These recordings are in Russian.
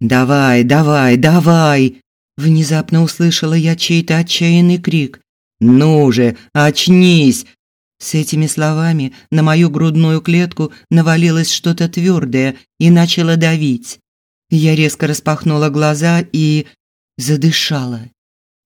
«Давай, давай, давай!» Внезапно услышала я чей-то отчаянный крик. «Ну же, очнись!» С этими словами на мою грудную клетку навалилось что-то твердое и начало давить. Я резко распахнула глаза и задышала.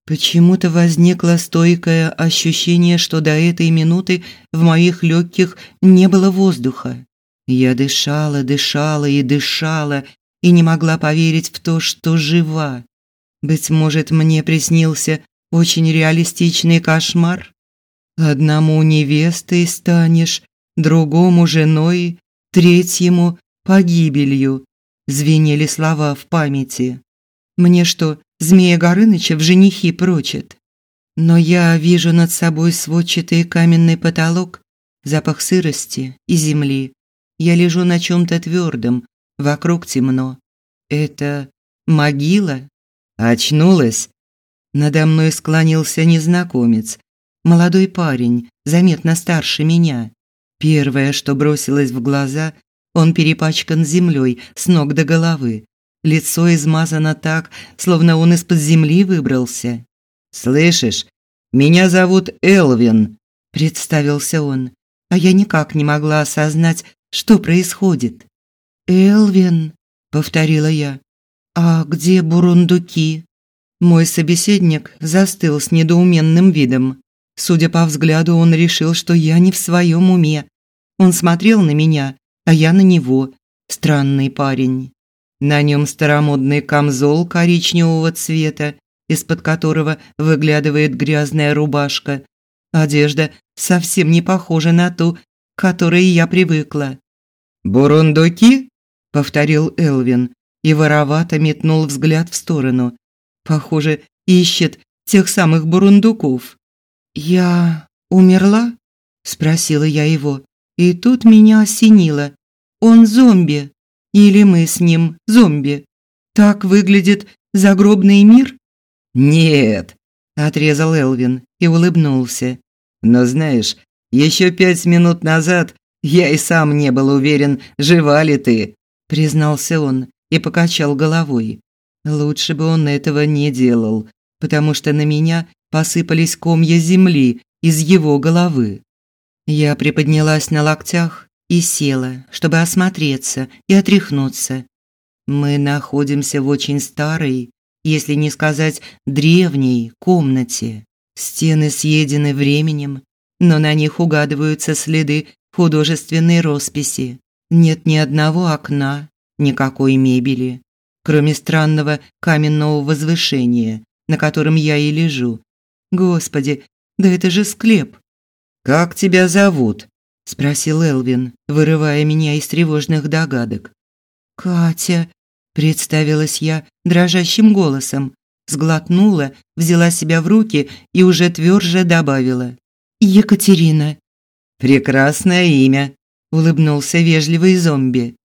Почему-то возникло стойкое ощущение, что до этой минуты в моих легких не было воздуха. Я дышала, дышала и дышала, и не могла поверить в то, что жива. Быть может, мне приснился очень реалистичный кошмар? Одному невестой станешь, другому женой, третьему погибелью, звенели слова в памяти. Мне что, Змея Горыныча в женихи прочит? Но я вижу над собой сводчатый каменный потолок, запах сырости и земли. Я лежу на чем то твердом, вокруг темно. Это могила? Очнулась. Надо мной склонился незнакомец, молодой парень, заметно старше меня. Первое, что бросилось в глаза, он перепачкан землей с ног до головы. Лицо измазано так, словно он из-под земли выбрался. «Слышишь, меня зовут Элвин», – представился он, а я никак не могла осознать, что происходит. «Элвин», – повторила я, – «а где бурундуки?» Мой собеседник застыл с недоуменным видом. Судя по взгляду, он решил, что я не в своем уме. Он смотрел на меня, а я на него. Странный парень. На нем старомодный камзол коричневого цвета, из-под которого выглядывает грязная рубашка. Одежда совсем не похожа на ту, к которой я привыкла. «Бурундуки?» – повторил Элвин и воровато метнул взгляд в сторону. Похоже, ищет тех самых бурундуков. «Я умерла?» – спросила я его. И тут меня осенило. «Он зомби. Или мы с ним зомби? Так выглядит загробный мир?» «Нет», – отрезал Элвин и улыбнулся. «Но знаешь, еще пять минут назад я и сам не был уверен, жива ли ты», – признался он и покачал головой. Лучше бы он этого не делал, потому что на меня посыпались комья земли из его головы. Я приподнялась на локтях и села, чтобы осмотреться и отряхнуться. Мы находимся в очень старой, если не сказать древней, комнате. Стены съедены временем, но на них угадываются следы художественной росписи. Нет ни одного окна, никакой мебели кроме странного каменного возвышения, на котором я и лежу. Господи, да это же склеп. Как тебя зовут? спросил Элвин, вырывая меня из тревожных догадок. Катя, представилась я дрожащим голосом, сглотнула, взяла себя в руки и уже тверже добавила: Екатерина. Прекрасное имя, улыбнулся вежливый зомби.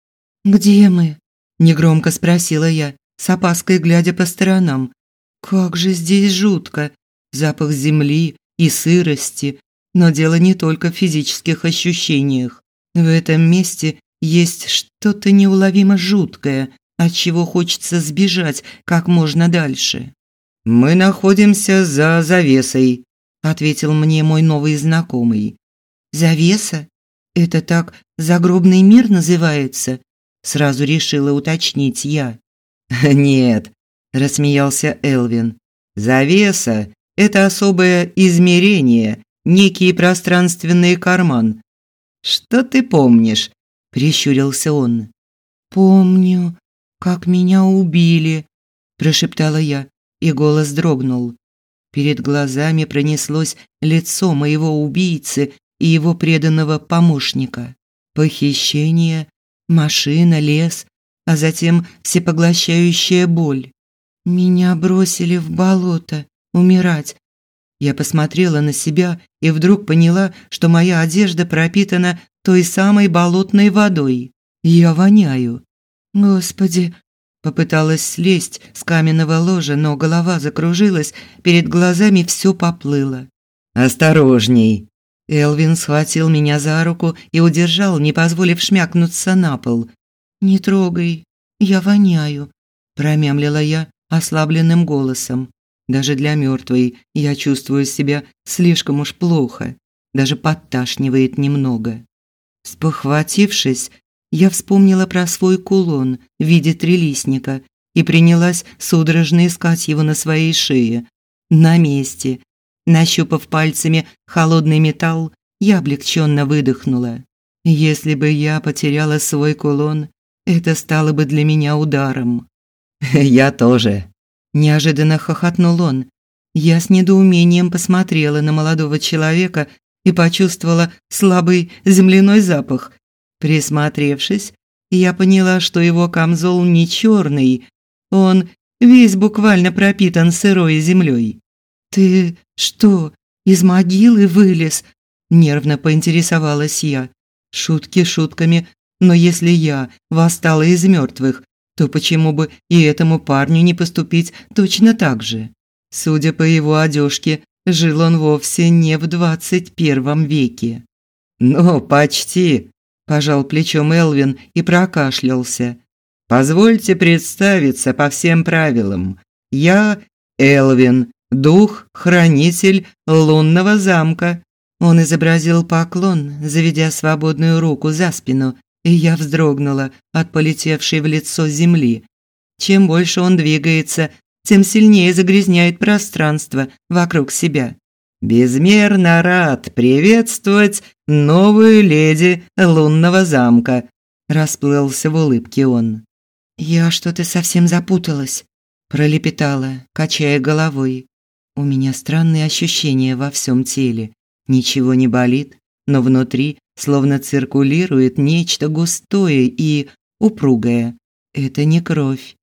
Где мы? негромко спросила я, с опаской глядя по сторонам. Как же здесь жутко. Запах земли и сырости, но дело не только в физических ощущениях. В этом месте есть что-то неуловимо жуткое, от чего хочется сбежать как можно дальше. Мы находимся за завесой, ответил мне мой новый знакомый. Завеса? Это так загробный мир называется? сразу решила уточнить я. Нет, рассмеялся Элвин. Завеса это особое измерение, некий пространственный карман. Что ты помнишь? прищурился он. Помню, как меня убили, прошептала я, и голос дрогнул. Перед глазами пронеслось лицо моего убийцы и его преданного помощника. Похищение, машина, лес, а затем всепоглощающая боль. Меня бросили в болото умирать. Я посмотрела на себя и вдруг поняла, что моя одежда пропитана той самой болотной водой. Я воняю. Господи, попыталась слезть с каменного ложа, но голова закружилась, перед глазами все поплыло. Осторожней, Элвин схватил меня за руку и удержал, не позволив шмякнуться на пол. «Не трогай, я воняю», промямлила я ослабленным голосом. Даже для мертвой я чувствую себя слишком уж плохо, даже подташнивает немного. Спохватившись, я вспомнила про свой кулон в виде трилистника и принялась судорожно искать его на своей шее. На месте. Нащупав пальцами холодный металл, я облегченно выдохнула. Если бы я потеряла свой кулон, это стало бы для меня ударом. Я тоже, неожиданно хохотнул он. Я с недоумением посмотрела на молодого человека и почувствовала слабый земляной запах. Присмотревшись, я поняла, что его камзол не черный, он весь буквально пропитан сырой землей. Ты что, из могилы вылез? нервно поинтересовалась я. Шутки шутками, но если я восстала из мертвых, то почему бы и этому парню не поступить точно так же? Судя по его одежке, жил он вовсе не в двадцать первом веке. «Ну, почти», – пожал плечом Элвин и прокашлялся. «Позвольте представиться по всем правилам. Я Элвин, дух-хранитель лунного замка». Он изобразил поклон, заведя свободную руку за спину, и я вздрогнула от полетевшей в лицо земли. Чем больше он двигается, тем сильнее загрязняет пространство вокруг себя. Безмерно рад приветствовать новую леди лунного замка, расплылся в улыбке он. Я что-то совсем запуталась, пролепетала, качая головой. У меня странные ощущения во всем теле. Ничего не болит, но внутри словно циркулирует нечто густое и упругое. Это не кровь.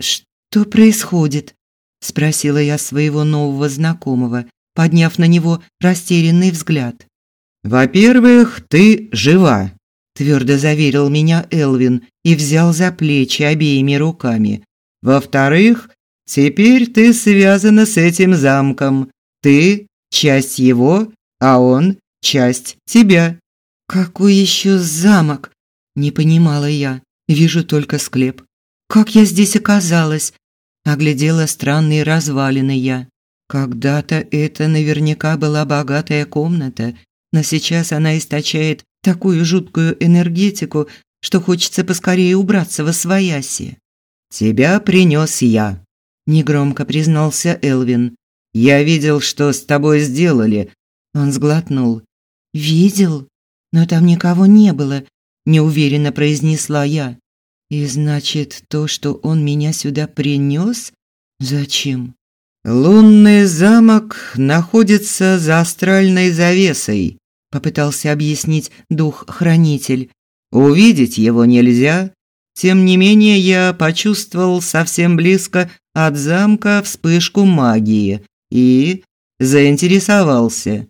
Что происходит? спросила я своего нового знакомого, подняв на него растерянный взгляд. Во-первых, ты жива, твердо заверил меня Элвин и взял за плечи обеими руками. Во-вторых, теперь ты связана с этим замком. Ты часть его, а он часть тебя. Какой еще замок? Не понимала я. Вижу только склеп. Как я здесь оказалась? Оглядела странные развалины я. Когда-то это наверняка была богатая комната, но сейчас она источает такую жуткую энергетику, что хочется поскорее убраться во свояси. Тебя принес я, негромко признался Элвин. Я видел, что с тобой сделали. Он сглотнул. Видел? но там никого не было, неуверенно произнесла я. И значит, то, что он меня сюда принес, зачем? Лунный замок находится за астральной завесой, попытался объяснить дух-хранитель. Увидеть его нельзя. Тем не менее, я почувствовал совсем близко от замка вспышку магии и заинтересовался.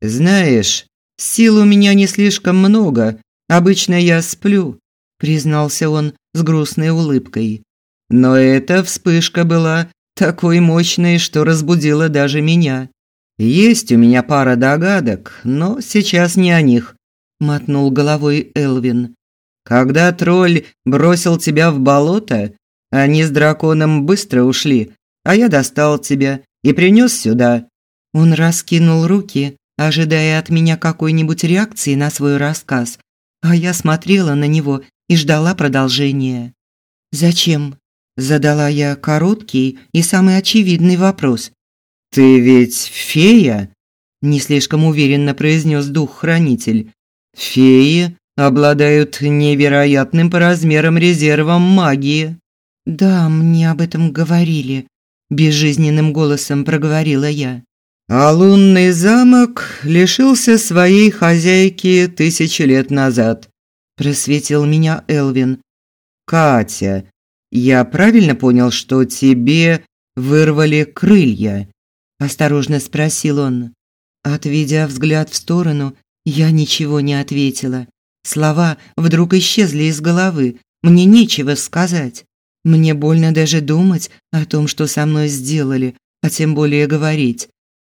Знаешь, Сил у меня не слишком много. Обычно я сплю, признался он с грустной улыбкой. Но эта вспышка была такой мощной, что разбудила даже меня. Есть у меня пара догадок, но сейчас не о них, мотнул головой Элвин. Когда тролль бросил тебя в болото, они с драконом быстро ушли, а я достал тебя и принес сюда. Он раскинул руки, ожидая от меня какой-нибудь реакции на свой рассказ, а я смотрела на него и ждала продолжения. «Зачем?» – задала я короткий и самый очевидный вопрос. «Ты ведь фея?» – не слишком уверенно произнес дух-хранитель. «Феи обладают невероятным по размерам резервом магии». «Да, мне об этом говорили», – безжизненным голосом проговорила я. А лунный замок лишился своей хозяйки тысячи лет назад, просветил меня Элвин. Катя, я правильно понял, что тебе вырвали крылья? осторожно спросил он. Отведя взгляд в сторону, я ничего не ответила. Слова вдруг исчезли из головы. Мне нечего сказать. Мне больно даже думать о том, что со мной сделали, а тем более говорить.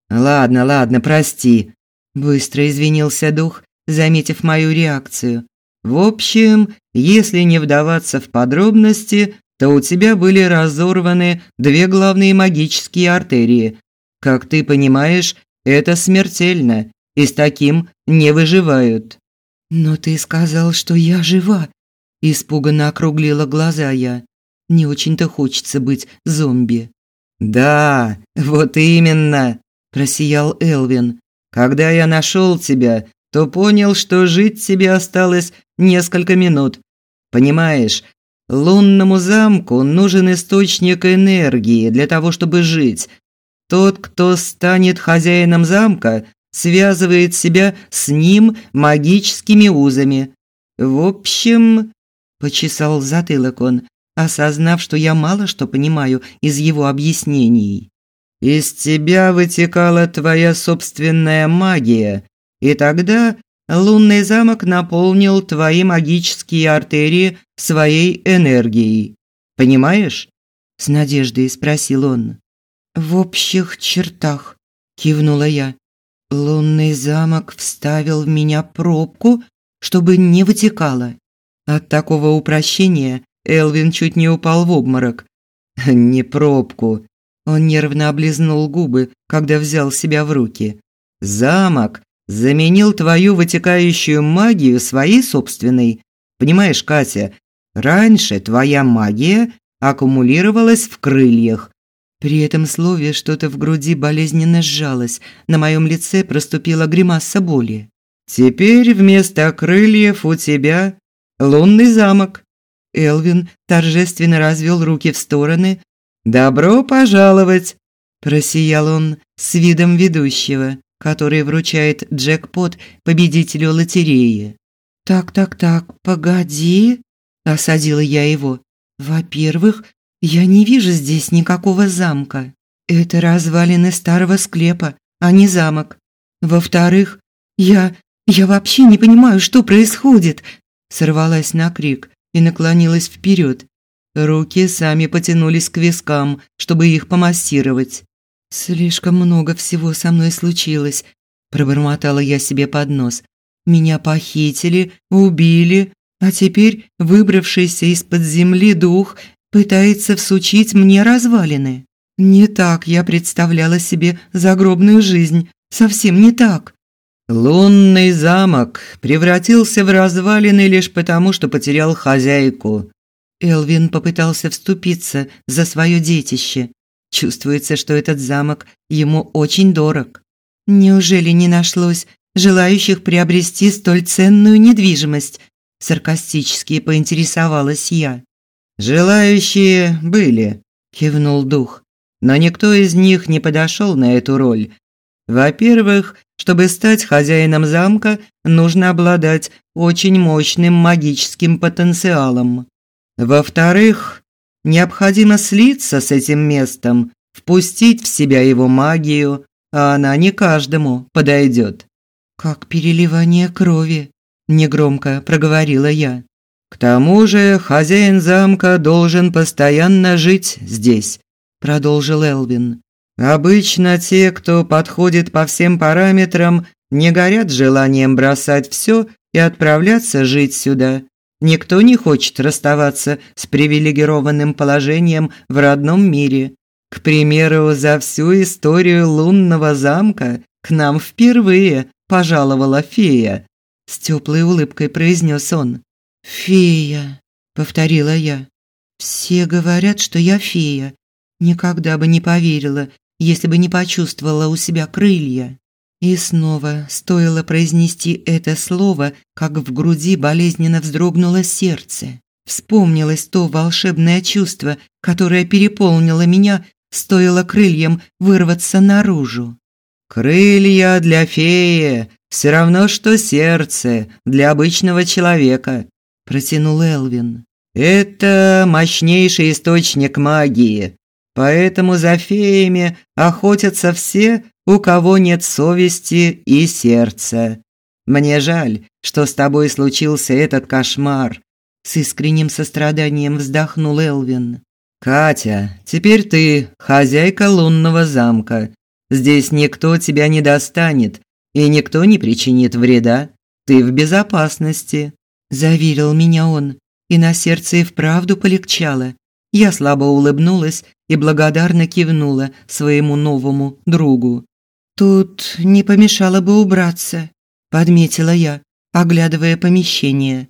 Ладно, ладно, прости, быстро извинился дух, заметив мою реакцию. В общем, если не вдаваться в подробности, то у тебя были разорваны две главные магические артерии. Как ты понимаешь, это смертельно, и с таким не выживают. Но ты сказал, что я жива, испуганно округлила глаза я. Не очень-то хочется быть зомби. Да, вот именно, просиял Элвин. Когда я нашел тебя, то понял, что жить тебе осталось несколько минут. Понимаешь, лунному замку нужен источник энергии для того, чтобы жить. Тот, кто станет хозяином замка, связывает себя с ним магическими узами. В общем, почесал затылок он, осознав, что я мало что понимаю из его объяснений. Из тебя вытекала твоя собственная магия, и тогда лунный замок наполнил твои магические артерии своей энергией. Понимаешь? С надеждой спросил он. В общих чертах, кивнула я. Лунный замок вставил в меня пробку, чтобы не вытекало. От такого упрощения Элвин чуть не упал в обморок. Не пробку. Он нервно облизнул губы, когда взял себя в руки. Замок заменил твою вытекающую магию своей собственной. Понимаешь, Катя, раньше твоя магия аккумулировалась в крыльях. При этом слове что-то в груди болезненно сжалось, на моем лице проступила гримаса боли. Теперь вместо крыльев у тебя лунный замок. Элвин торжественно развел руки в стороны. «Добро пожаловать!» – просиял он с видом ведущего, который вручает джекпот победителю лотереи. «Так-так-так, погоди!» – осадила я его. «Во-первых, я не вижу здесь никакого замка. Это развалины старого склепа, а не замок. Во-вторых, я... я вообще не понимаю, что происходит!» Сорвалась на крик и наклонилась вперед. Руки сами потянулись к вискам, чтобы их помассировать. «Слишком много всего со мной случилось», – пробормотала я себе под нос. «Меня похитили, убили, а теперь выбравшийся из-под земли дух пытается всучить мне развалины. Не так я представляла себе загробную жизнь, совсем не так». Лунный замок превратился в развалины лишь потому, что потерял хозяйку. Элвин попытался вступиться за свое детище. Чувствуется, что этот замок ему очень дорог. Неужели не нашлось желающих приобрести столь ценную недвижимость? Саркастически поинтересовалась я. Желающие были, кивнул дух. Но никто из них не подошел на эту роль. Во-первых, чтобы стать хозяином замка, нужно обладать очень мощным магическим потенциалом. Во-вторых, необходимо слиться с этим местом, впустить в себя его магию, а она не каждому подойдет. Как переливание крови, негромко проговорила я. К тому же, хозяин замка должен постоянно жить здесь, продолжил Элвин. Обычно те, кто подходит по всем параметрам, не горят желанием бросать все и отправляться жить сюда. Никто не хочет расставаться с привилегированным положением в родном мире. К примеру, за всю историю лунного замка к нам впервые пожаловала фея. С теплой улыбкой произнес он. «Фея», — повторила я. «Все говорят, что я фея. Никогда бы не поверила, если бы не почувствовала у себя крылья. И снова стоило произнести это слово, как в груди болезненно вздрогнуло сердце. Вспомнилось то волшебное чувство, которое переполнило меня, стоило крыльям вырваться наружу. «Крылья для феи все равно, что сердце для обычного человека», – протянул Элвин. «Это мощнейший источник магии, Поэтому за феями охотятся все, у кого нет совести и сердца. Мне жаль, что с тобой случился этот кошмар. С искренним состраданием вздохнул Элвин. Катя, теперь ты хозяйка лунного замка. Здесь никто тебя не достанет и никто не причинит вреда. Ты в безопасности, заверил меня он, и на сердце и вправду полегчало. Я слабо улыбнулась и благодарно кивнула своему новому другу. Тут не помешало бы убраться, подметила я, оглядывая помещение.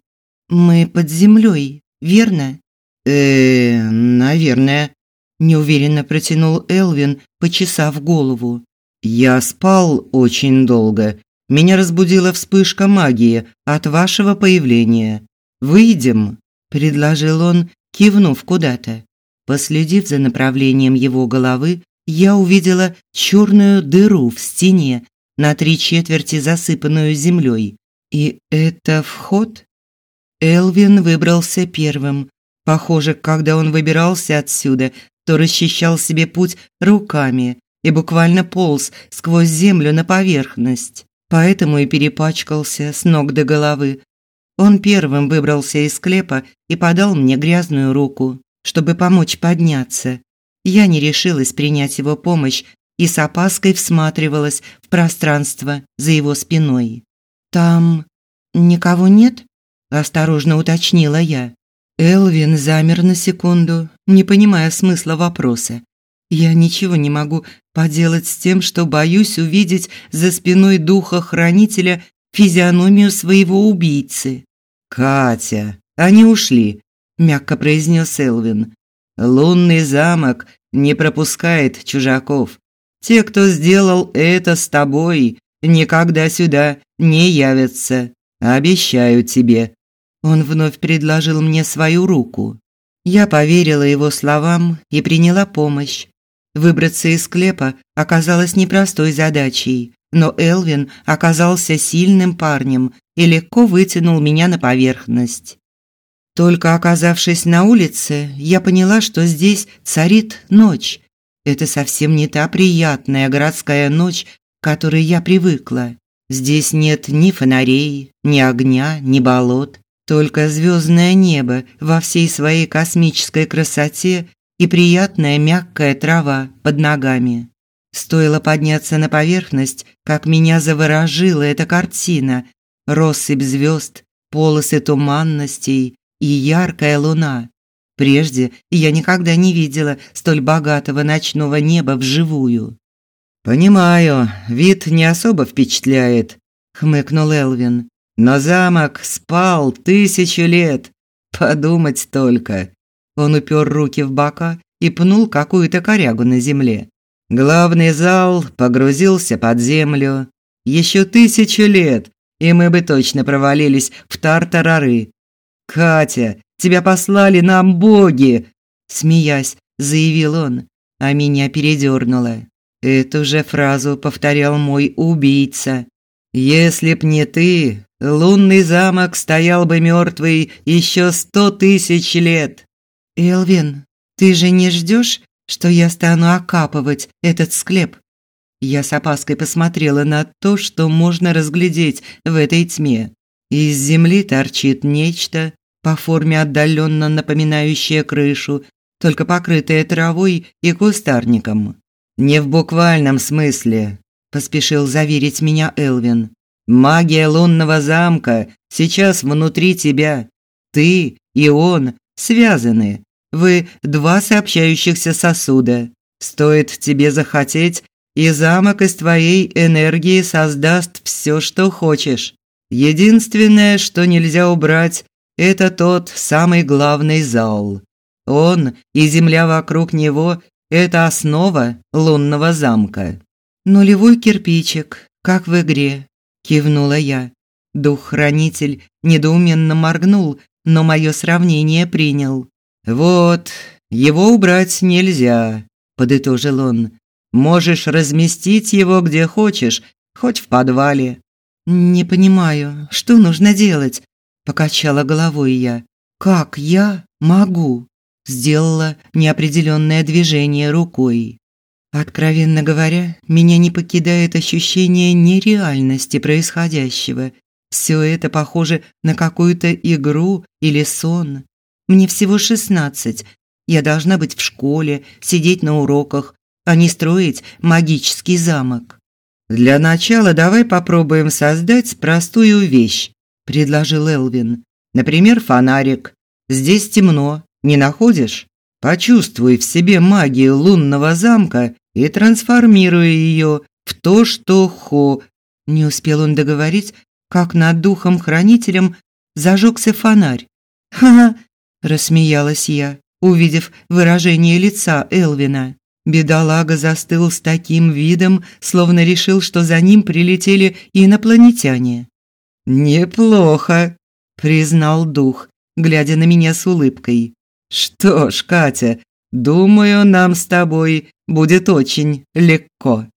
Мы под землей, верно? Э, наверное, неуверенно протянул Элвин, почесав голову. Я спал очень долго. Меня разбудила вспышка магии от вашего появления. Выйдем, предложил он, кивнув куда-то. Последив за направлением его головы, я увидела черную дыру в стене, на три четверти засыпанную землей. И это вход? Элвин выбрался первым. Похоже, когда он выбирался отсюда, то расчищал себе путь руками и буквально полз сквозь землю на поверхность. Поэтому и перепачкался с ног до головы. Он первым выбрался из склепа и подал мне грязную руку, чтобы помочь подняться. Я не решилась принять его помощь и с опаской всматривалась в пространство за его спиной. «Там никого нет?» – осторожно уточнила я. Элвин замер на секунду, не понимая смысла вопроса. Я ничего не могу поделать с тем, что боюсь увидеть за спиной духа-хранителя физиономию своего убийцы. «Катя, они ушли», – мягко произнес Элвин. «Лунный замок не пропускает чужаков. Те, кто сделал это с тобой, никогда сюда не явятся. Обещаю тебе. Он вновь предложил мне свою руку. Я поверила его словам и приняла помощь. Выбраться из склепа оказалось непростой задачей, но Элвин оказался сильным парнем и легко вытянул меня на поверхность. Только оказавшись на улице, я поняла, что здесь царит ночь. Это совсем не та приятная городская ночь, к которой я привыкла. Здесь нет ни фонарей, ни огня, ни болот. Только звездное небо во всей своей космической красоте и приятная мягкая трава под ногами. Стоило подняться на поверхность, как меня заворожила эта картина. Россыпь звезд, полосы туманностей и яркая луна. Прежде я никогда не видела столь богатого ночного неба вживую. «Понимаю, вид не особо впечатляет», – хмыкнул Элвин. Но замок спал тысячу лет. Подумать только. Он упер руки в бока и пнул какую-то корягу на земле. Главный зал погрузился под землю. Еще тысячу лет, и мы бы точно провалились в тартарары. Катя, тебя послали нам боги, смеясь, заявил он, а меня передернуло. Эту же фразу повторял мой убийца. Если б не ты, лунный замок стоял бы мертвый еще сто тысяч лет. Элвин, ты же не ждешь, что я стану окапывать этот склеп? Я с опаской посмотрела на то, что можно разглядеть в этой тьме. Из земли торчит нечто, по форме отдаленно напоминающее крышу, только покрытое травой и кустарником. Не в буквальном смысле, поспешил заверить меня Элвин. Магия лунного замка сейчас внутри тебя. Ты и он связаны. Вы два сообщающихся сосуда. Стоит тебе захотеть, и замок из твоей энергии создаст все, что хочешь. Единственное, что нельзя убрать, это тот самый главный зал. Он и земля вокруг него – это основа лунного замка. Нулевой кирпичик, как в игре, кивнула я. Дух-хранитель недоуменно моргнул, но мое сравнение принял. Вот, его убрать нельзя, подытожил он. Можешь разместить его где хочешь, хоть в подвале. Не понимаю, что нужно делать, покачала головой я. Как я могу? Сделала неопределенное движение рукой. Откровенно говоря, меня не покидает ощущение нереальности происходящего. Все это похоже на какую-то игру или сон. Мне всего шестнадцать. Я должна быть в школе, сидеть на уроках, а не строить магический замок. Для начала давай попробуем создать простую вещь, предложил Элвин. Например, фонарик. Здесь темно, не находишь? Почувствуй в себе магию лунного замка и трансформируй ее в то, что хо. Не успел он договорить, как над духом-хранителем зажегся фонарь. «Ха-ха!» – рассмеялась я, увидев выражение лица Элвина. Бедолага застыл с таким видом, словно решил, что за ним прилетели инопланетяне. «Неплохо», – признал дух, глядя на меня с улыбкой. «Что ж, Катя, думаю, нам с тобой будет очень легко».